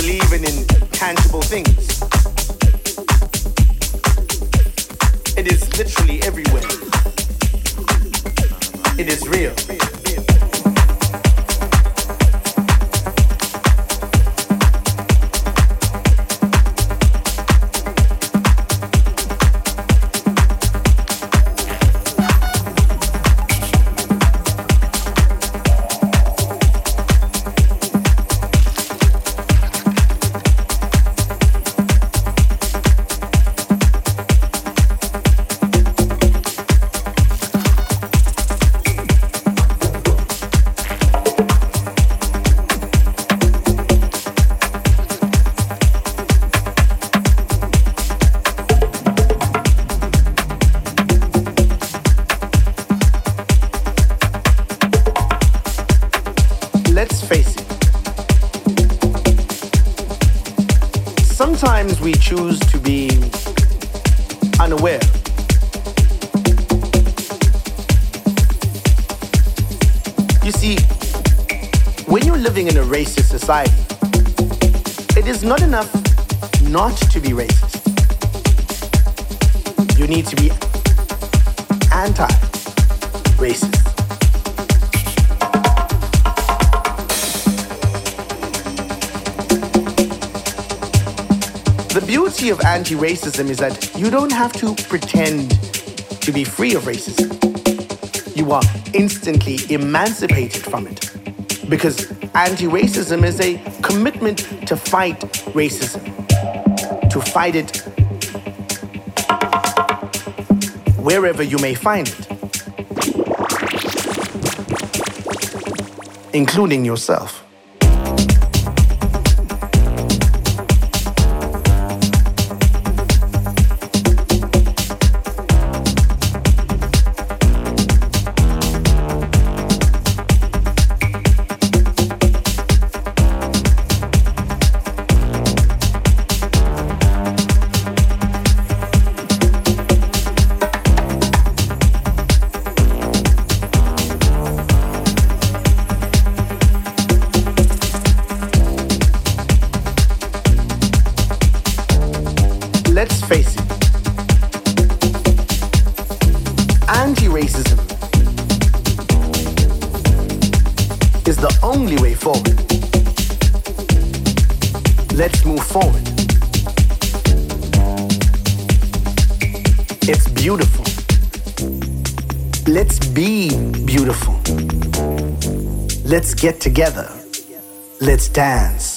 Believe in intangible things. It is literally everywhere. It is real. Anti-racism is that you don't have to pretend to be free of racism. You are instantly emancipated from it. Because anti-racism is a commitment to fight racism, to fight it wherever you may find it, including yourself. Get together. Let's dance.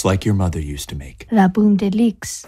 Just like your mother used to make. La Boum De Luxe.